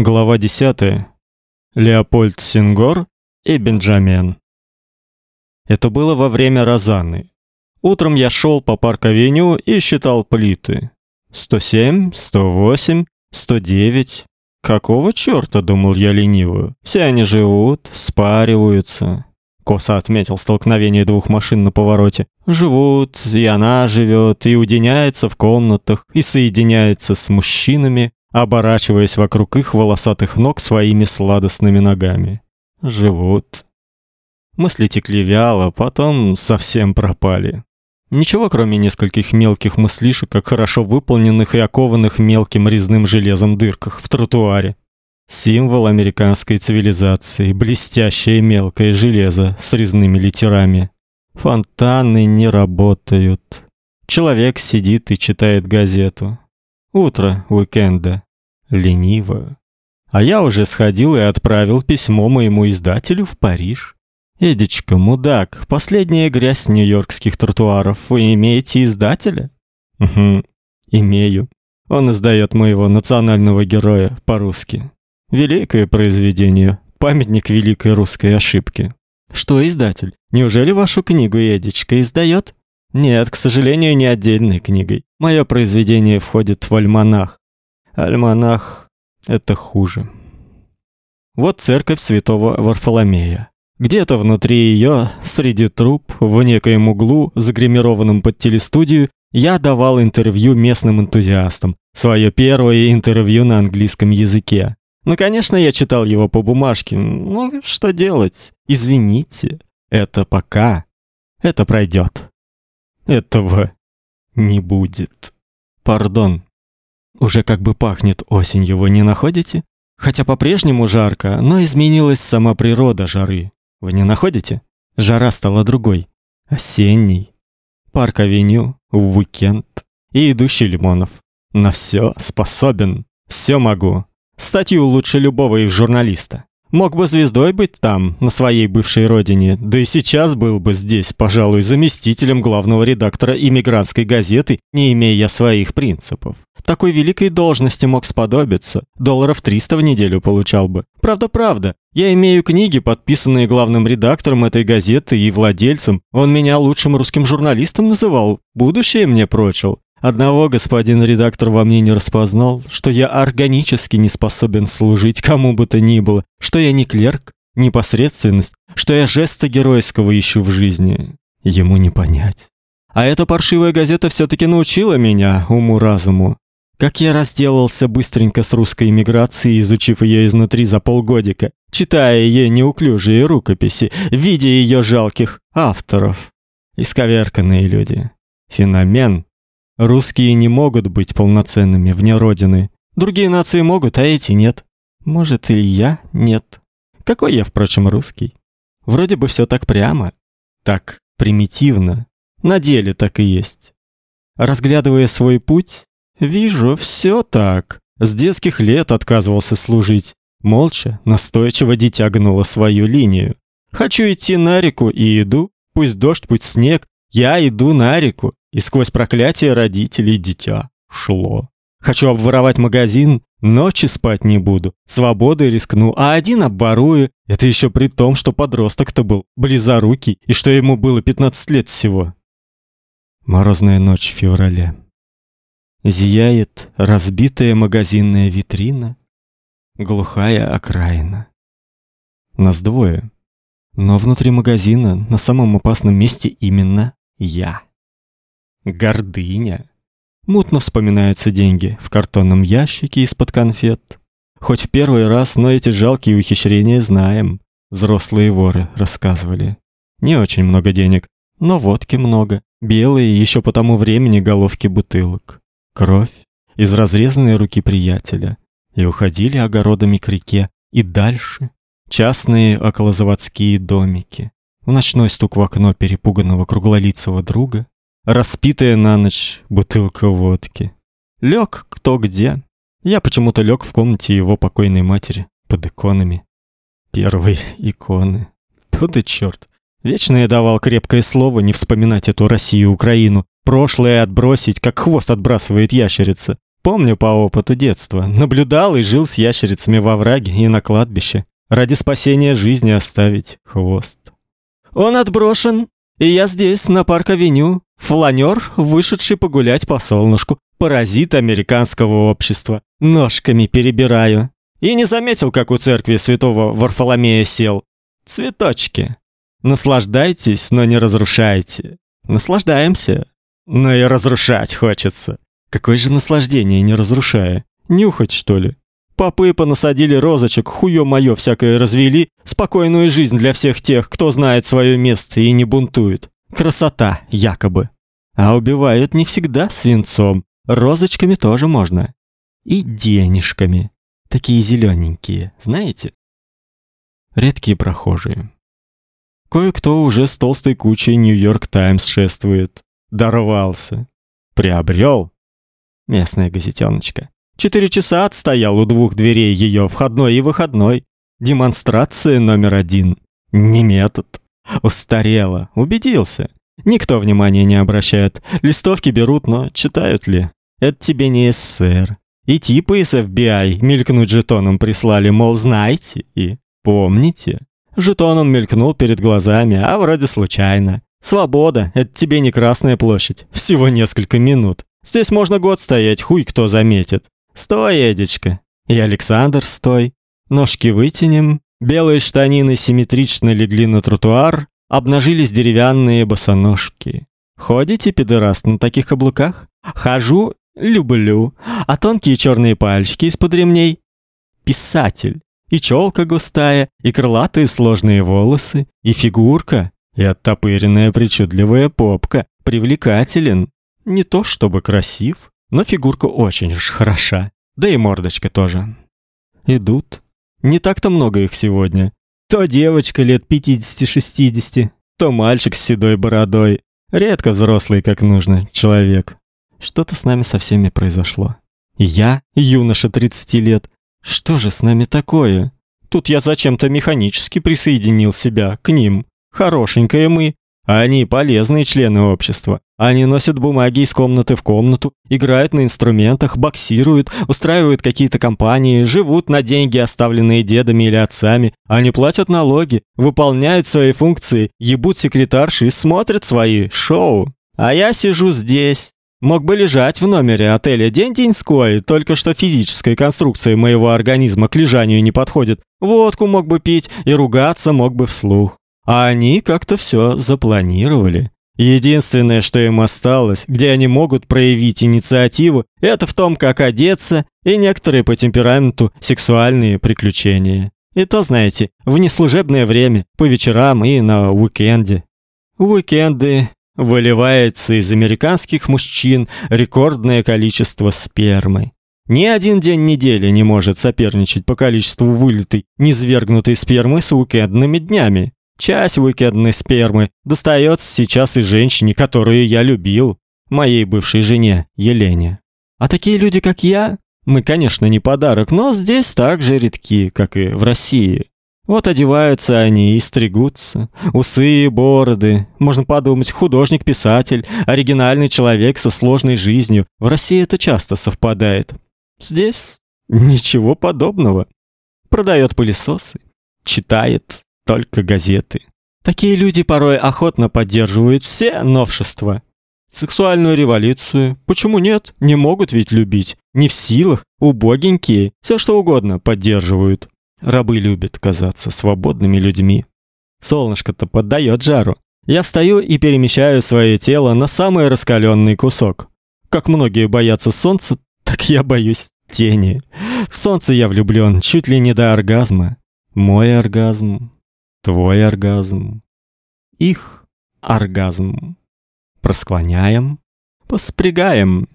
Глава 10. Леопольд Сингор и Бенджамен. Это было во время Розаны. Утром я шел по парк-авеню и считал плиты. 107, 108, 109. Какого чёрта, думал я лениво. Все они живут, спариваются. Косо отметил столкновение двух машин на повороте. Живут, и она живет, и уединяется в комнатах, и соединяется с мужчинами, оборачиваясь вокруг их волосатых ног своими сладостными ногами. Живут. Мысли текли вяло, потом совсем пропали. Ничего, кроме нескольких мелких мыслишек, как хорошо выполненных и окованных мелким резным железом дырках в тротуаре. Символ американской цивилизации, блестящее мелкое железо с резными литерами. Фонтаны не работают. Человек сидит и читает газету. Утро уикенда. Лениво. А я уже сходил и отправил письмо моему издателю в Париж. Эдичка, мудак, последняя грязь нью-йоркских тротуаров. Вы имеете издателя? Угу, имею. Он издает моего национального героя по-русски. Великое произведение, памятник великой русской ошибки. Что издатель? Неужели вашу книгу Эдичка издает? Нет, к сожалению, не отдельной книгой. Мое произведение входит в альманах. Альманах это хуже. Вот церковь Святого Варфоломея. Где-то внутри ее, среди труб, в некоем углу, загримированном под телестудию, я давал интервью местным энтузиастам. Свое первое интервью на английском языке. Ну, конечно, я читал его по бумажке. Ну, что делать? Извините. Это пока. Это пройдет. Этого не будет. Пардон. Уже как бы пахнет осенью, вы не находите? Хотя по-прежнему жарко, но изменилась сама природа жары. Вы не находите? Жара стала другой. Осенней. Парк-авеню, уикенд и идущий Лимонов. На все способен. Все могу. Статью лучше любого их журналиста. Мог бы звездой быть там, на своей бывшей родине, да и сейчас был бы здесь, пожалуй, заместителем главного редактора иммигрантской газеты, не имея своих принципов. Такой великой должности мог сподобиться, долларов 300 в неделю получал бы. Правда-правда, я имею книги, подписанные главным редактором этой газеты и владельцем. Он меня лучшим русским журналистом называл, будущее мне прочил. Одного господин редактор во мне не распознал, что я органически не способен служить кому бы то ни было, что я не клерк, не посредственность, что я жеста геройского ищу в жизни. Ему не понять. А эта паршивая газета все таки научила меня уму-разуму. Как я разделался быстренько с русской эмиграцией, изучив ее изнутри за полгодика, читая ее неуклюжие рукописи, видя ее жалких авторов. Исковерканные люди. Феномен, Русские не могут быть полноценными вне родины. Другие нации могут, а эти нет. Может, и я нет. Какой я, впрочем, русский? Вроде бы все так прямо, так примитивно. На деле так и есть. Разглядывая свой путь, вижу все так. С детских лет отказывался служить. Молча, настойчиво дитя гнуло свою линию. Хочу идти на реку и иду. Пусть дождь, пусть снег. Я иду на реку. И сквозь проклятие родителей дитя шло. Хочу обворовать магазин, ночи спать не буду, свободой рискну, а один обворую. Это еще при том, что подросток-то был близорукий и что ему было 15 лет всего. Морозная ночь в феврале. Зияет разбитая магазинная витрина, глухая окраина. Нас двое, но внутри магазина на самом опасном месте именно я. Гордыня. Мутно вспоминаются деньги в картонном ящике из-под конфет. Хоть в первый раз, но эти жалкие ухищрения знаем. Взрослые воры рассказывали. Не очень много денег, но водки много. Белые еще по тому времени головки бутылок. Кровь из разрезанной руки приятеля. И уходили огородами к реке. И дальше частные околозаводские домики. В ночной стук в окно перепуганного круглолицего друга распитая на ночь бутылка водки. Лег кто где. Я почему-то лег в комнате его покойной матери под иконами. Первой иконы. Тут и черт. Вечно я давал крепкое слово не вспоминать эту Россию Украину, прошлое отбросить, как хвост отбрасывает ящерица. Помню по опыту детства. Наблюдал и жил с ящерицами во враге и на кладбище. Ради спасения жизни оставить хвост. Он отброшен, и я здесь, на парк-авеню. Фланер, вышедший погулять по солнышку. Паразит американского общества. Ножками перебираю. И не заметил, как у церкви святого Варфоломея сел. Цветочки. Наслаждайтесь, но не разрушайте. Наслаждаемся, но и разрушать хочется. Какое же наслаждение, не разрушая? Нюхать, что ли? Попы понасадили розочек, хуё моё всякое развели, спокойную жизнь для всех тех, кто знает свое место и не бунтует. Красота, якобы. А убивают не всегда свинцом, розочками тоже можно. И денежками. Такие зелененькие, знаете? Редкие прохожие. Кое-кто уже с толстой кучей Нью-Йорк Таймс шествует. Дорвался. Приобрел местная газетеночка. Четыре часа отстоял у двух дверей ее входной и выходной. Демонстрация номер один. Не метод. Устарела. Убедился. Никто внимания не обращает. Листовки берут, но читают ли? Это тебе не СССР. И типы из FBI мелькнуть жетоном прислали, мол, знаете и помните. Жетоном мелькнул перед глазами, а вроде случайно. Свобода это тебе не Красная площадь. Всего несколько минут. Здесь можно год стоять, хуй кто заметит. Стой, Эдичка. И Александр, стой. Ножки вытянем. Белые штанины симметрично легли на тротуар, обнажились деревянные босоножки. Ходите, пидораст, на таких каблуках? Хожу, люблю. А тонкие черные пальчики из-под ремней? Писатель. И челка густая, и крылатые сложные волосы, и фигурка, и оттопыренная причудливая попка. Привлекателен. Не то чтобы красив, но фигурка очень уж хороша. Да и мордочка тоже. Идут. Не так-то много их сегодня. То девочка лет 50-60, то мальчик с седой бородой. Редко взрослый, как нужно, человек. Что-то с нами со всеми произошло. Я, юноша 30 лет, что же с нами такое? Тут я зачем-то механически присоединил себя к ним. Хорошенькие мы, они полезные члены общества. Они носят бумаги из комнаты в комнату, играют на инструментах, боксируют, устраивают какие-то компании, живут на деньги, оставленные дедами или отцами. Они платят налоги, выполняют свои функции, ебут секретарши и смотрят свои шоу. А я сижу здесь. Мог бы лежать в номере отеля день-деньской, только что физическая конструкция моего организма к лежанию не подходит. Водку мог бы пить и ругаться мог бы вслух. А они как-то все запланировали. Единственное, что им осталось, где они могут проявить инициативу, это в том, как одеться и некоторые по темпераменту сексуальные приключения. И то, знаете, в неслужебное время, по вечерам и на уикенде. Уикенды выливается из американских мужчин рекордное количество спермы. Ни один день недели не может соперничать по количеству вылитой, низвергнутой спермы с уикендными днями. Часть уикендной спермы достается сейчас и женщине, которую я любил, моей бывшей жене Елене. А такие люди, как я, мы, конечно, не подарок, но здесь так же редки, как и в России. Вот одеваются они и стригутся. Усы и бороды. Можно подумать, художник-писатель, оригинальный человек со сложной жизнью. В России это часто совпадает. Здесь ничего подобного. Продает пылесосы, читает, только газеты. Такие люди порой охотно поддерживают все новшества. Сексуальную революцию, почему нет? Не могут ведь любить. Не в силах, убогенькие, все что угодно поддерживают. Рабы любят казаться свободными людьми. Солнышко-то поддает жару. Я встаю и перемещаю свое тело на самый раскаленный кусок. Как многие боятся солнца, так я боюсь тени. В солнце я влюблен чуть ли не до оргазма. Мой оргазм твой оргазм, их оргазм. Просклоняем, поспрягаем.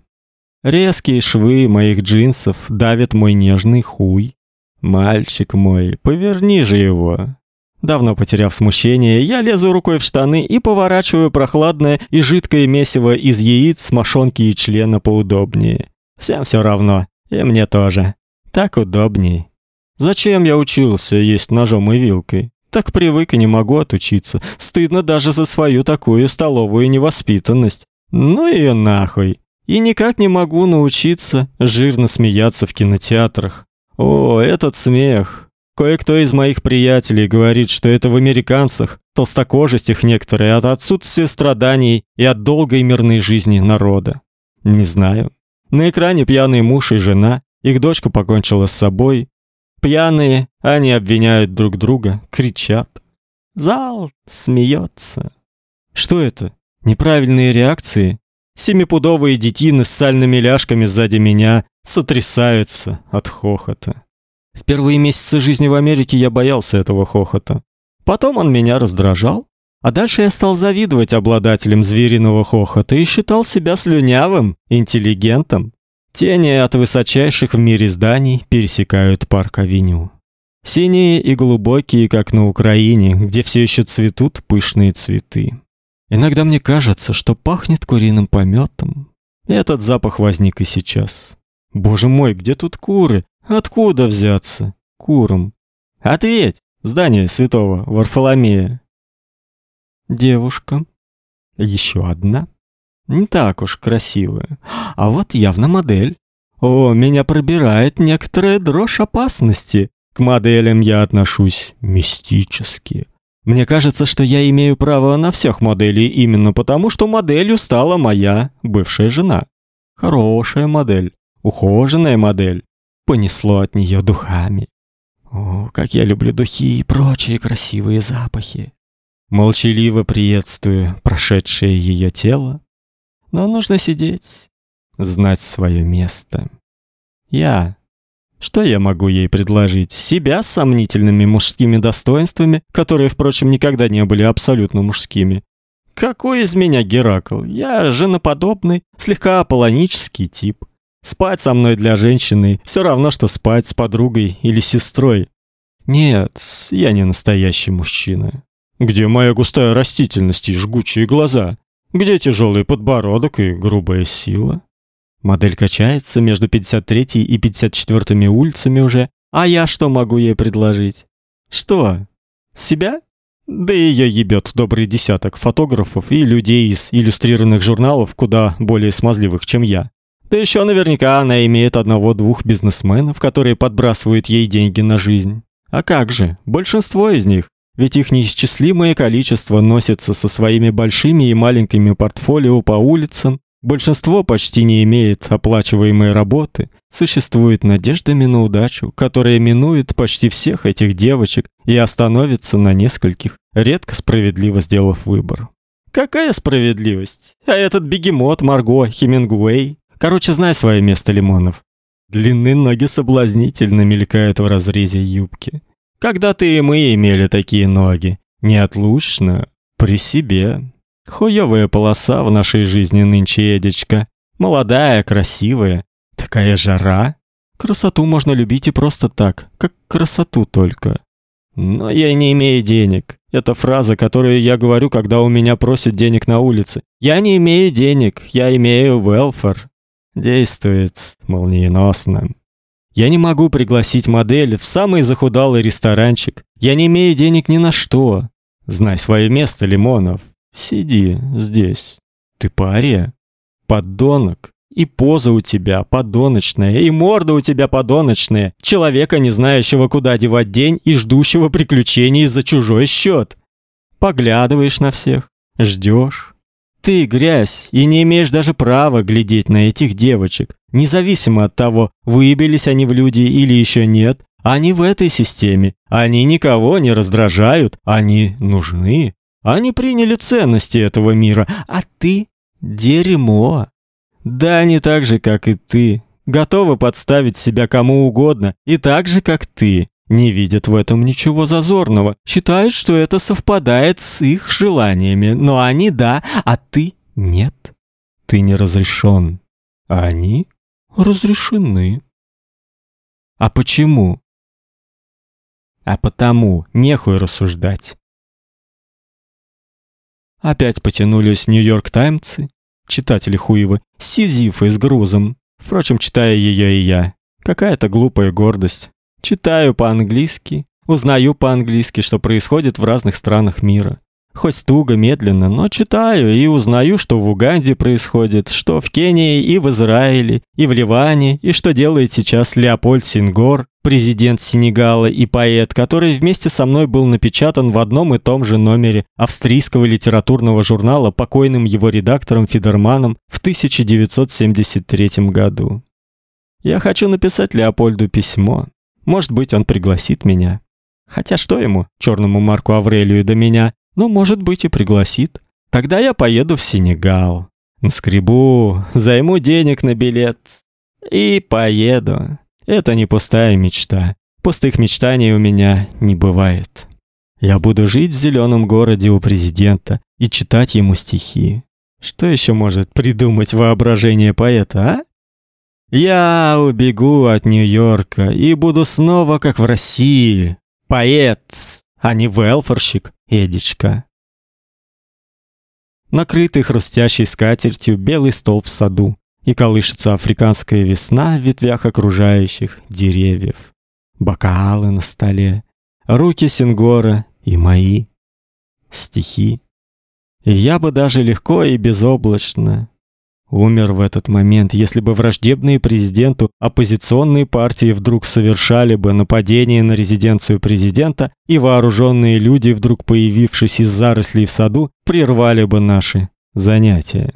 Резкие швы моих джинсов давят мой нежный хуй. Мальчик мой, поверни же его. Давно потеряв смущение, я лезу рукой в штаны и поворачиваю прохладное и жидкое месиво из яиц, мошонки и члена поудобнее. Всем все равно, и мне тоже. Так удобней. Зачем я учился есть ножом и вилкой? Так привык и не могу отучиться. Стыдно даже за свою такую столовую невоспитанность. Ну и нахуй. И никак не могу научиться жирно смеяться в кинотеатрах. О, этот смех. Кое-кто из моих приятелей говорит, что это в американцах, толстокожесть их некоторые от отсутствия страданий и от долгой мирной жизни народа. Не знаю. На экране пьяный муж и жена, их дочка покончила с собой. Пьяные, они обвиняют друг друга, кричат. Зал смеется. Что это? Неправильные реакции? Семипудовые детины с сальными ляжками сзади меня сотрясаются от хохота. В первые месяцы жизни в Америке я боялся этого хохота. Потом он меня раздражал, а дальше я стал завидовать обладателям звериного хохота и считал себя слюнявым, интеллигентом. Тени от высочайших в мире зданий пересекают парк-авеню. Синие и глубокие, как на Украине, где все еще цветут пышные цветы. Иногда мне кажется, что пахнет куриным помётом. Этот запах возник и сейчас. Боже мой, где тут куры? Откуда взяться курам? Ответь, здание Святого Варфоломея. Девушка. Еще одна. Не так уж красивая. А вот явно модель. О, меня пробирает некоторая дрожь опасности. К моделям я отношусь мистически. Мне кажется, что я имею право на всех моделей именно потому, что моделью стала моя бывшая жена. Хорошая модель, ухоженная модель, понесло от нее духами. О, как я люблю духи и прочие красивые запахи. Молчаливо приветствую прошедшее ее тело, но нужно сидеть, знать свое место. Я что я могу ей предложить? Себя с сомнительными мужскими достоинствами, которые, впрочем, никогда не были абсолютно мужскими. Какой из меня Геракл? Я женоподобный, слегка аполлонический тип. Спать со мной для женщины все равно что спать с подругой или сестрой. Нет, я не настоящий мужчина. Где моя густая растительность и жгучие глаза? Где тяжелый подбородок и грубая сила? Модель качается между 53 и 54 улицами уже. А я что могу ей предложить? Что? Себя? Да ее ебет добрый десяток фотографов и людей из иллюстрированных журналов куда более смазливых, чем я. Да еще наверняка она имеет одного-двух бизнесменов, которые подбрасывают ей деньги на жизнь. А как же? Большинство из них, ведь их неисчислимое количество носится со своими большими и маленькими портфолио по улицам. Большинство почти не имеет оплачиваемой работы. Существует надеждами на удачу, которая минует почти всех этих девочек и остановится на нескольких, редко справедливо сделав выбор. Какая справедливость? А этот бегемот Марго Хемингуэй, Короче, знай свое место, Лимонов. Длинные ноги соблазнительно мелькают в разрезе юбки. Когда-то и мы имели такие ноги. Неотлучно, при себе. Хуёвая полоса в нашей жизни нынче, Эдичка. Молодая, красивая. Такая жара. Красоту можно любить и просто так, как красоту только. Но я не имею денег. Это фраза, которую я говорю, когда у меня просят денег на улице. Я не имею денег, я имею welfare действует молниеносно. Я не могу пригласить модель в самый захудалый ресторанчик. Я не имею денег ни на что. Знай свое место, Лимонов. Сиди здесь. Ты пария, подонок. И поза у тебя подоночная, и морда у тебя подоночная. Человека, не знающего, куда девать день и ждущего приключений за чужой счет. Поглядываешь на всех, ждешь, ты грязь и не имеешь даже права глядеть на этих девочек, независимо от того, выбились они в люди или еще нет. Они в этой системе, они никого не раздражают, они нужны. Они приняли ценности этого мира, а ты дерьмо. Да, не так же, как и ты, готовы подставить себя кому угодно, и так же, как ты, не видят в этом ничего зазорного, считают, что это совпадает с их желаниями, но они да, а ты нет. Ты не разрешен, а они разрешены. А почему? А потому нехуй рассуждать. Опять потянулись Нью-Йорк Таймсы, читатели хуевы, сизифы с грузом. Впрочем, читая ее и я. Какая-то глупая гордость. Читаю по-английски, узнаю по-английски, что происходит в разных странах мира. Хоть туго, медленно, но читаю и узнаю, что в Уганде происходит, что в Кении и в Израиле, и в Ливане, и что делает сейчас Леопольд Сингор, президент Сенегала и поэт, который вместе со мной был напечатан в одном и том же номере австрийского литературного журнала покойным его редактором Фидерманом в 1973 году. Я хочу написать Леопольду письмо. Может быть, он пригласит меня. Хотя что ему, черному Марку Аврелию до меня? Ну, может быть, и пригласит. Тогда я поеду в Сенегал. Скребу, займу денег на билет и поеду. Это не пустая мечта. Пустых мечтаний у меня не бывает. Я буду жить в зеленом городе у президента и читать ему стихи. Что еще может придумать воображение поэта, а? Я убегу от Нью-Йорка и буду снова как в России. Поэт, а не велфорщик, Эдичка. Накрытый хрустящей скатертью белый стол в саду и колышется африканская весна в ветвях окружающих деревьев. Бокалы на столе, руки Сингора и мои стихи. И я бы даже легко и безоблачно умер в этот момент, если бы враждебные президенту оппозиционные партии вдруг совершали бы нападение на резиденцию президента, и вооруженные люди, вдруг появившись из зарослей в саду, прервали бы наши занятия.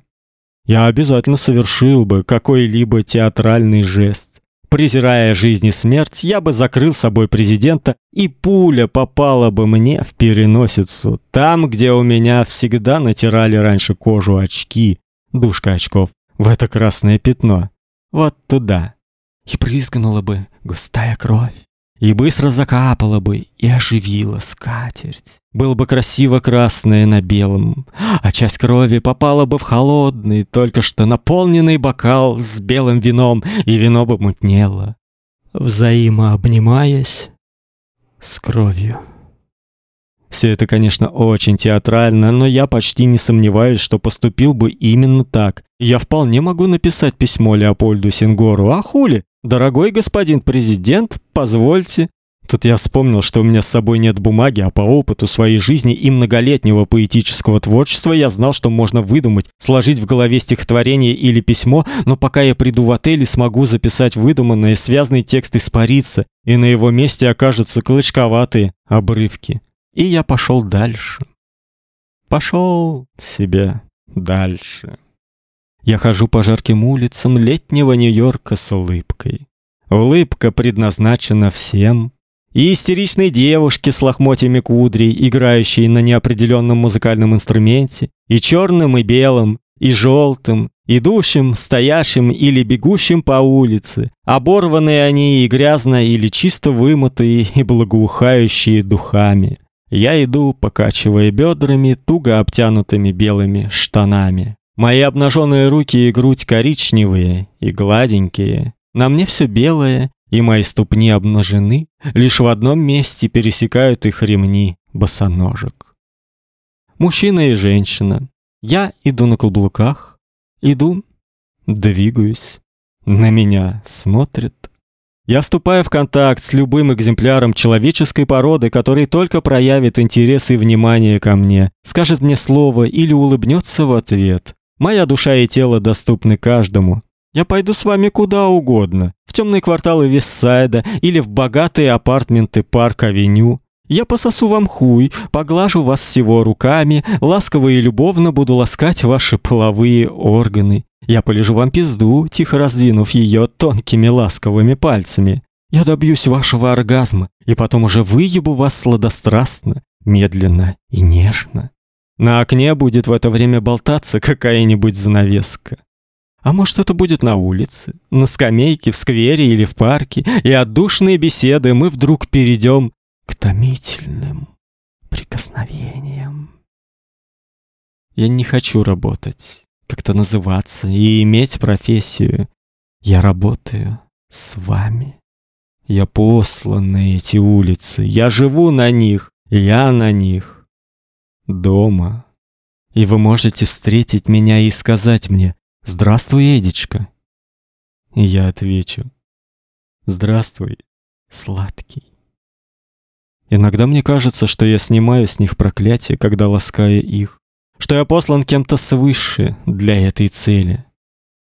Я обязательно совершил бы какой-либо театральный жест. Презирая жизнь и смерть, я бы закрыл собой президента, и пуля попала бы мне в переносицу, там, где у меня всегда натирали раньше кожу очки, душка очков, в это красное пятно. Вот туда. И прыскнула бы густая кровь и быстро закапала бы и оживила скатерть. Было бы красиво красное на белом, а часть крови попала бы в холодный, только что наполненный бокал с белым вином, и вино бы мутнело, взаимообнимаясь с кровью. Все это, конечно, очень театрально, но я почти не сомневаюсь, что поступил бы именно так. Я вполне могу написать письмо Леопольду Сингору, а хули? Дорогой господин президент, позвольте. Тут я вспомнил, что у меня с собой нет бумаги, а по опыту своей жизни и многолетнего поэтического творчества я знал, что можно выдумать, сложить в голове стихотворение или письмо, но пока я приду в отель и смогу записать выдуманное, связанный текст испарится, и на его месте окажутся клочковатые обрывки. И я пошел дальше. Пошел себе дальше. Я хожу по жарким улицам летнего Нью-Йорка с улыбкой. Улыбка предназначена всем. И истеричной девушке с лохмотьями кудрей, играющей на неопределенном музыкальном инструменте, и черным, и белым, и желтым, идущим, стоящим или бегущим по улице. Оборванные они и грязно или чисто вымытые и благоухающие духами. Я иду, покачивая бедрами, туго обтянутыми белыми штанами. Мои обнаженные руки и грудь коричневые и гладенькие. На мне все белое, и мои ступни обнажены, лишь в одном месте пересекают их ремни босоножек. Мужчина и женщина. Я иду на каблуках, иду, двигаюсь. На меня смотрят. Я вступаю в контакт с любым экземпляром человеческой породы, который только проявит интерес и внимание ко мне, скажет мне слово или улыбнется в ответ. Моя душа и тело доступны каждому. Я пойду с вами куда угодно, в темные кварталы Вестсайда или в богатые апартменты Парк-авеню. Я пососу вам хуй, поглажу вас всего руками, ласково и любовно буду ласкать ваши половые органы. Я полежу вам пизду, тихо раздвинув ее тонкими ласковыми пальцами. Я добьюсь вашего оргазма, и потом уже выебу вас сладострастно, медленно и нежно. На окне будет в это время болтаться какая-нибудь занавеска. А может, это будет на улице, на скамейке, в сквере или в парке, и от душной беседы мы вдруг перейдем к томительным прикосновениям. Я не хочу работать, как-то называться и иметь профессию. Я работаю с вами. Я послан на эти улицы, я живу на них, я на них дома. И вы можете встретить меня и сказать мне «Здравствуй, Эдичка». И я отвечу «Здравствуй, сладкий». Иногда мне кажется, что я снимаю с них проклятие, когда ласкаю их, что я послан кем-то свыше для этой цели.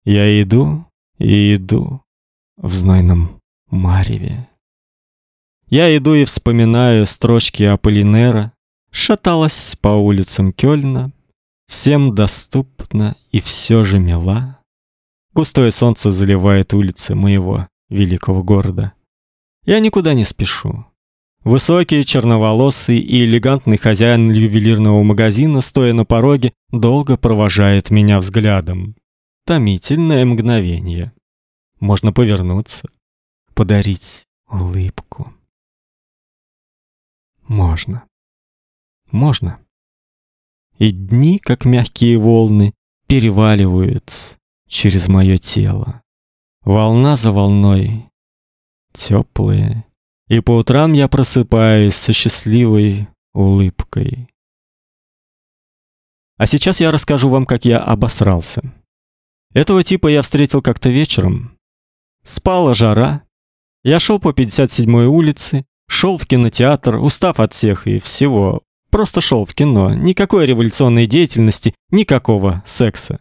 Я иду и иду в знойном мареве. Я иду и вспоминаю строчки Аполлинера, шаталась по улицам Кёльна, всем доступна и все же мила. Густое солнце заливает улицы моего великого города. Я никуда не спешу. Высокий, черноволосый и элегантный хозяин ювелирного магазина, стоя на пороге, долго провожает меня взглядом. Томительное мгновение. Можно повернуться, подарить улыбку. Можно. Можно. И дни, как мягкие волны, переваливаются через мое тело. Волна за волной, теплые. И по утрам я просыпаюсь со счастливой улыбкой. А сейчас я расскажу вам, как я обосрался. Этого типа я встретил как-то вечером. Спала жара. Я шел по 57-й улице, шел в кинотеатр, устав от всех и всего. Просто шел в кино, никакой революционной деятельности, никакого секса.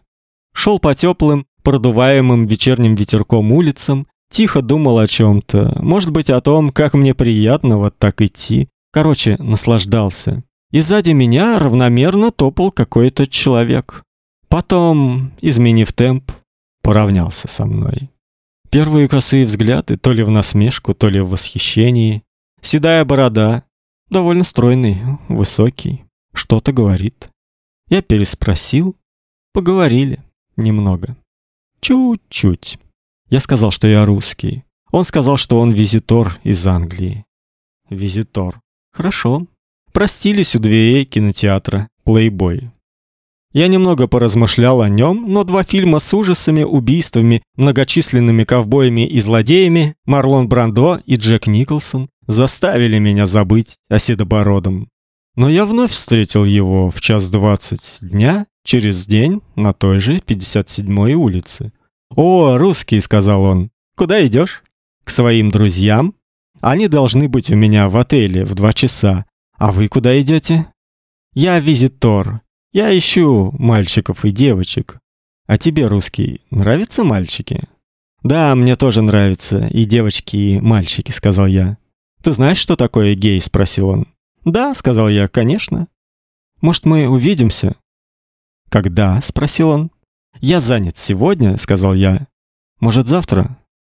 Шел по теплым, продуваемым вечерним ветерком улицам, тихо думал о чем то может быть, о том, как мне приятно вот так идти. Короче, наслаждался. И сзади меня равномерно топал какой-то человек. Потом, изменив темп, поравнялся со мной. Первые косые взгляды, то ли в насмешку, то ли в восхищении. Седая борода, довольно стройный, высокий, что-то говорит. Я переспросил, поговорили немного. Чуть-чуть. Я сказал, что я русский. Он сказал, что он визитор из Англии. Визитор. Хорошо. Простились у дверей кинотеатра Playboy. Я немного поразмышлял о нем, но два фильма с ужасами, убийствами, многочисленными ковбоями и злодеями, Марлон Брандо и Джек Николсон, заставили меня забыть о Седобородом. Но я вновь встретил его в час двадцать дня через день на той же 57-й улице. «О, русский», — сказал он, — «куда идешь?» «К своим друзьям. Они должны быть у меня в отеле в два часа. А вы куда идете?» «Я визитор. Я ищу мальчиков и девочек. А тебе, русский, нравятся мальчики? Да, мне тоже нравятся и девочки, и мальчики, сказал я. Ты знаешь, что такое гей, спросил он. Да, сказал я, конечно. Может, мы увидимся? Когда? спросил он. Я занят сегодня, сказал я. Может, завтра?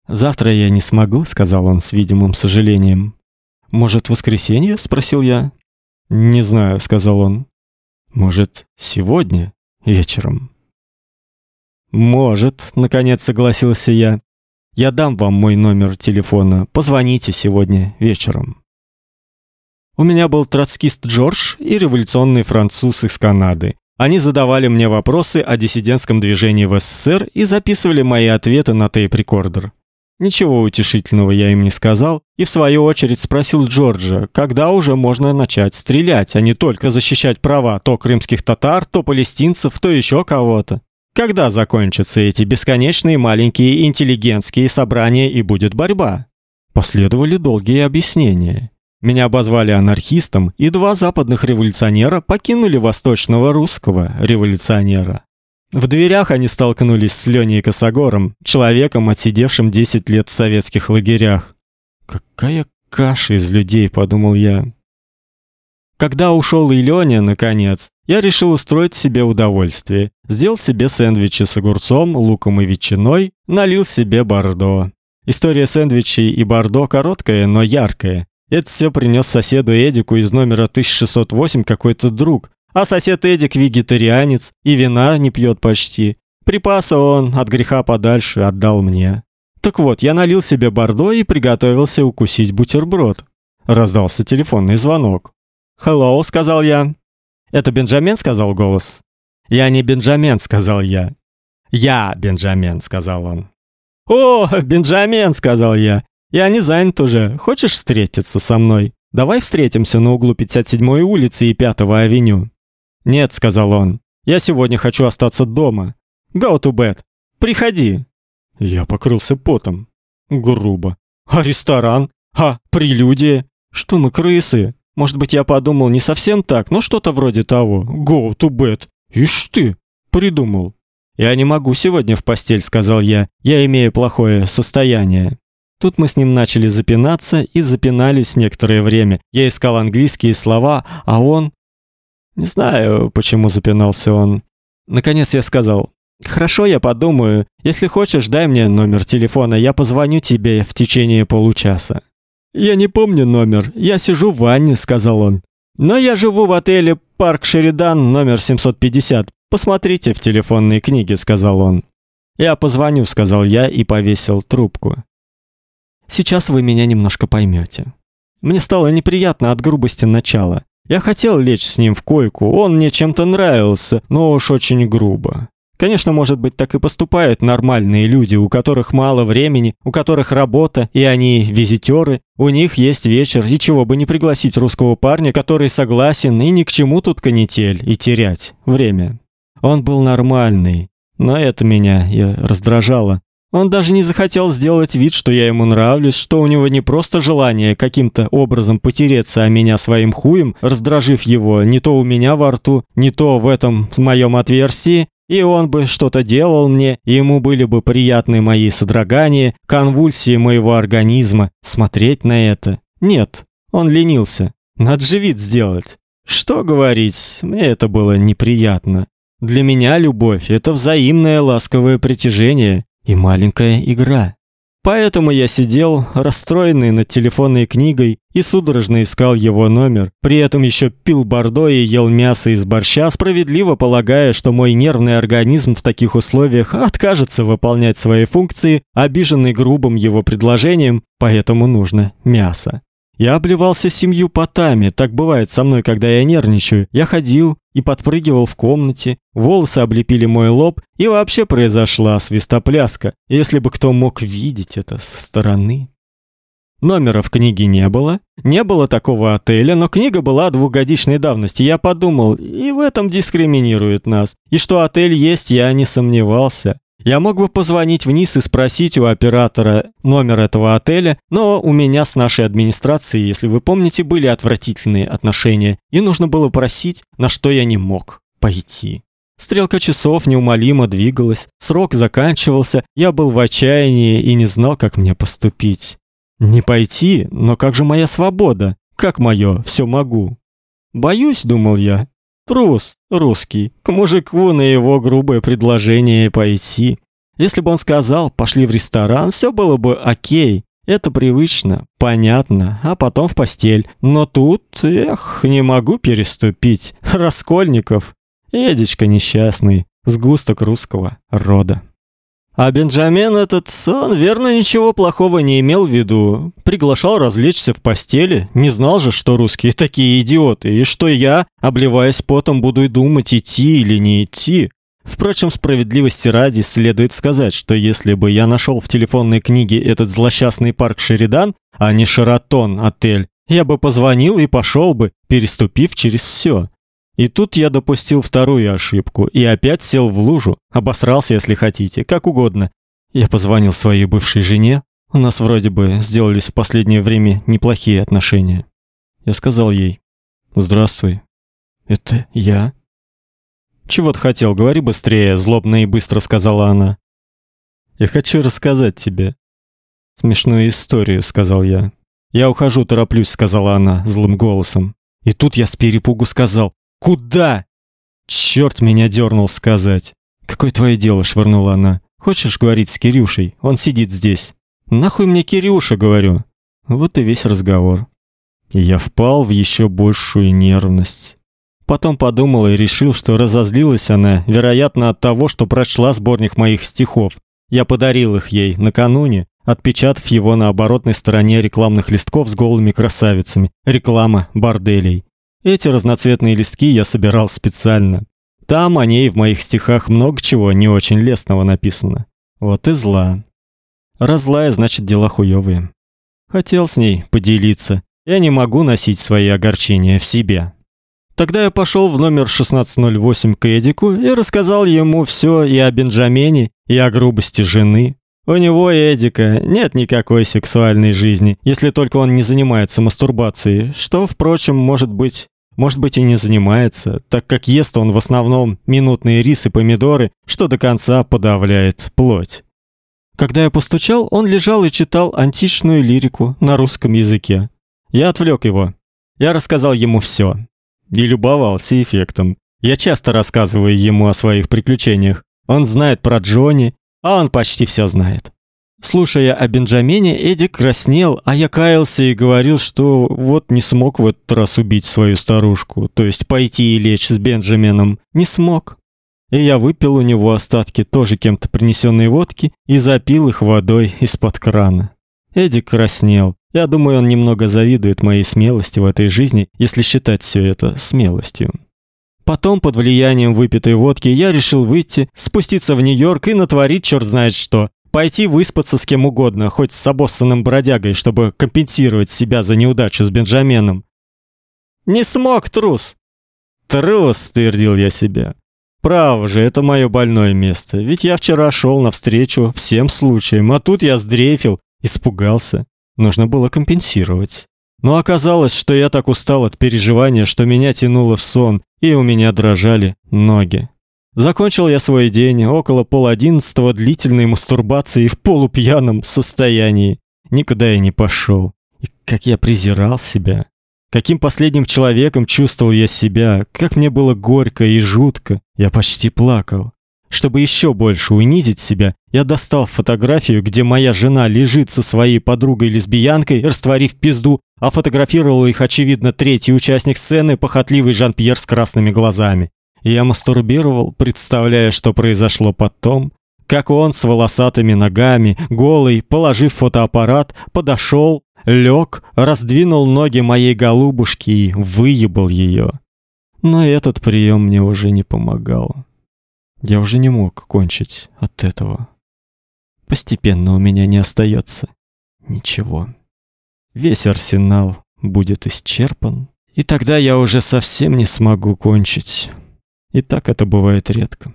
Завтра я не смогу, сказал он с видимым сожалением. Может, в воскресенье? спросил я. Не знаю, сказал он. Может, сегодня вечером? Может, наконец согласился я. Я дам вам мой номер телефона. Позвоните сегодня вечером. У меня был троцкист Джордж и революционный француз из Канады. Они задавали мне вопросы о диссидентском движении в СССР и записывали мои ответы на tape recorder. Ничего утешительного я им не сказал и в свою очередь спросил Джорджа, когда уже можно начать стрелять, а не только защищать права то крымских татар, то палестинцев, то еще кого-то. Когда закончатся эти бесконечные маленькие интеллигентские собрания и будет борьба? Последовали долгие объяснения. Меня обозвали анархистом, и два западных революционера покинули восточного русского революционера. В дверях они столкнулись с Леней Косогором, человеком, отсидевшим 10 лет в советских лагерях. Какая каша из людей, подумал я. Когда ушел и Леня, наконец, я решил устроить себе удовольствие. Сделал себе сэндвичи с огурцом, луком и ветчиной, налил себе бордо. История сэндвичей и бордо короткая, но яркая. Это все принес соседу Эдику из номера 1608 какой-то друг, а сосед Эдик вегетарианец и вина не пьет почти. Припасы он от греха подальше отдал мне. Так вот, я налил себе бордо и приготовился укусить бутерброд. Раздался телефонный звонок. "Hello", сказал я. "Это Бенджамин", сказал голос. "Я не Бенджамин", сказал я. "Я Бенджамин", сказал он. "О, Бенджамин", сказал я. "Я не занят уже. Хочешь встретиться со мной? Давай встретимся на углу 57-й улицы и 5-го авеню". "Нет", сказал он. "Я сегодня хочу остаться дома. Go to bed. Приходи". Я покрылся потом. Грубо. А ресторан? А прелюдия? Что мы крысы? Может быть, я подумал не совсем так, но что-то вроде того. Go to bed. Ишь ты, придумал. Я не могу сегодня в постель, сказал я. Я имею плохое состояние. Тут мы с ним начали запинаться и запинались некоторое время. Я искал английские слова, а он не знаю, почему запинался он. Наконец я сказал: "Хорошо, я подумаю. Если хочешь, дай мне номер телефона, я позвоню тебе в течение получаса". "Я не помню номер. Я сижу в ванне", сказал он. "Но я живу в отеле Парк Шеридан, номер 750. Посмотрите в телефонной книге", сказал он. "Я позвоню", сказал я и повесил трубку. Сейчас вы меня немножко поймете. Мне стало неприятно от грубости начала. Я хотел лечь с ним в койку, он мне чем-то нравился, но уж очень грубо. Конечно, может быть, так и поступают нормальные люди, у которых мало времени, у которых работа, и они визитеры. У них есть вечер, и чего бы не пригласить русского парня, который согласен и ни к чему тут канитель и терять время. Он был нормальный, но это меня и раздражало. Он даже не захотел сделать вид, что я ему нравлюсь, что у него не просто желание каким-то образом потереться о меня своим хуем, раздражив его не то у меня во рту, не то в этом моем отверстии, и он бы что-то делал мне, и ему были бы приятны мои содрогания, конвульсии моего организма. Смотреть на это? Нет, он ленился. Надо же вид сделать. Что говорить, мне это было неприятно. Для меня любовь – это взаимное ласковое притяжение, и маленькая игра. Поэтому я сидел, расстроенный над телефонной книгой, и судорожно искал его номер. При этом еще пил бордо и ел мясо из борща, справедливо полагая, что мой нервный организм в таких условиях откажется выполнять свои функции, обиженный грубым его предложением, поэтому нужно мясо. Я обливался семью потами, так бывает со мной, когда я нервничаю. Я ходил и подпрыгивал в комнате, волосы облепили мой лоб, и вообще произошла свистопляска, если бы кто мог видеть это со стороны. Номера в книге не было, не было такого отеля, но книга была двухгодичной давности. Я подумал, и в этом дискриминирует нас. И что отель есть, я не сомневался. Я мог бы позвонить вниз и спросить у оператора номер этого отеля, но у меня с нашей администрацией, если вы помните, были отвратительные отношения, и нужно было просить, на что я не мог пойти. Стрелка часов неумолимо двигалась, срок заканчивался, я был в отчаянии и не знал, как мне поступить. Не пойти, но как же моя свобода? Как мое «все могу»? Боюсь, думал я, Трус, русский, к мужику на его грубое предложение пойти. Если бы он сказал «пошли в ресторан», все было бы окей. Это привычно, понятно, а потом в постель. Но тут, эх, не могу переступить. Раскольников. Эдичка несчастный, сгусток русского рода. А Бенджамен этот, он верно ничего плохого не имел в виду. Приглашал развлечься в постели, не знал же, что русские такие идиоты, и что я, обливаясь потом, буду и думать, идти или не идти. Впрочем, справедливости ради следует сказать, что если бы я нашел в телефонной книге этот злосчастный парк Шеридан, а не Шератон отель, я бы позвонил и пошел бы, переступив через все. И тут я допустил вторую ошибку и опять сел в лужу, обосрался, если хотите, как угодно. Я позвонил своей бывшей жене. У нас вроде бы сделались в последнее время неплохие отношения. Я сказал ей: "Здравствуй. Это я". "Чего ты хотел? Говори быстрее", злобно и быстро сказала она. "Я хочу рассказать тебе смешную историю", сказал я. "Я ухожу, тороплюсь", сказала она злым голосом. И тут я с перепугу сказал: Куда? Черт меня дернул сказать. Какое твое дело, швырнула она. Хочешь говорить с Кирюшей? Он сидит здесь. Нахуй мне Кирюша, говорю. Вот и весь разговор. Я впал в еще большую нервность. Потом подумал и решил, что разозлилась она, вероятно, от того, что прочла сборник моих стихов. Я подарил их ей накануне, отпечатав его на оборотной стороне рекламных листков с голыми красавицами. Реклама борделей. Эти разноцветные листки я собирал специально. Там о ней в моих стихах много чего не очень лестного написано. Вот и зла. Разлая, значит, дела хуёвые. Хотел с ней поделиться. Я не могу носить свои огорчения в себе. Тогда я пошел в номер 1608 к Эдику и рассказал ему все и о Бенджамене, и о грубости жены. У него, Эдика, нет никакой сексуальной жизни, если только он не занимается мастурбацией, что, впрочем, может быть, может быть и не занимается, так как ест он в основном минутные рис и помидоры, что до конца подавляет плоть. Когда я постучал, он лежал и читал античную лирику на русском языке. Я отвлек его. Я рассказал ему все и любовался эффектом. Я часто рассказываю ему о своих приключениях. Он знает про Джонни, а он почти все знает. Слушая о Бенджамине, Эдди краснел, а я каялся и говорил, что вот не смог в этот раз убить свою старушку, то есть пойти и лечь с Бенджамином. Не смог. И я выпил у него остатки тоже кем-то принесенной водки и запил их водой из-под крана. Эдди краснел. Я думаю, он немного завидует моей смелости в этой жизни, если считать все это смелостью. Потом, под влиянием выпитой водки, я решил выйти, спуститься в Нью-Йорк и натворить черт знает что. Пойти выспаться с кем угодно, хоть с обоссанным бродягой, чтобы компенсировать себя за неудачу с Бенджаменом. Не смог, трус. Трус, твердил я себе. Право же, это мое больное место. Ведь я вчера шел навстречу всем случаям, а тут я сдрейфил, испугался. Нужно было компенсировать. Но оказалось, что я так устал от переживания, что меня тянуло в сон, и у меня дрожали ноги. Закончил я свой день около полодиннадцатого длительной мастурбации в полупьяном состоянии. Никуда я не пошел. И как я презирал себя. Каким последним человеком чувствовал я себя, как мне было горько и жутко. Я почти плакал. Чтобы еще больше унизить себя, я достал фотографию, где моя жена лежит со своей подругой-лесбиянкой, растворив пизду, а фотографировал их, очевидно, третий участник сцены, похотливый Жан-Пьер с красными глазами. Я мастурбировал, представляя, что произошло потом, как он с волосатыми ногами, голый, положив фотоаппарат, подошел, лег, раздвинул ноги моей голубушки и выебал ее. Но этот прием мне уже не помогал. Я уже не мог кончить от этого. Постепенно у меня не остается ничего. Весь арсенал будет исчерпан, и тогда я уже совсем не смогу кончить. И так это бывает редко.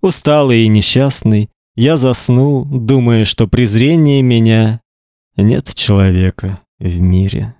Усталый и несчастный, я заснул, думая, что презрение меня нет человека в мире.